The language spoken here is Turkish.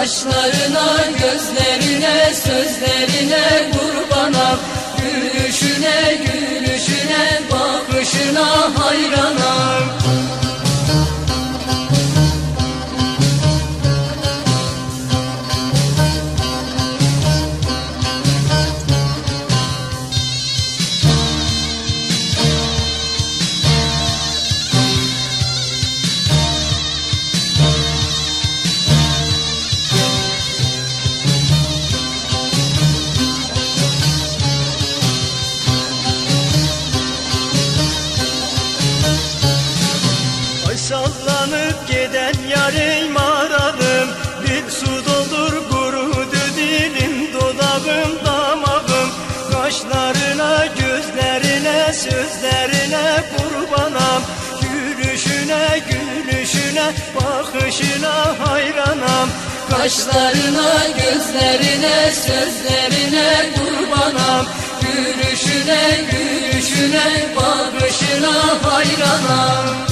Kaşlarına, gözlerine, sözlerine kurbanam Gülüşüne, sallanıp giden yarim ararım Bir su doldur kurudu dilim dodağım damağım. Kaşlarına gözlerine sözlerine kurbanam. Gülüşüne gülüşüne bakışına hayranam. Kaşlarına, gözlerine, sözlerine kurbanam. Gülüşüne, gülüşüne, bakışına hayranam